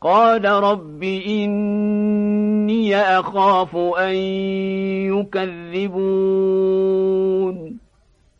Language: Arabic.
قال رب إني أخاف أن يكذبون.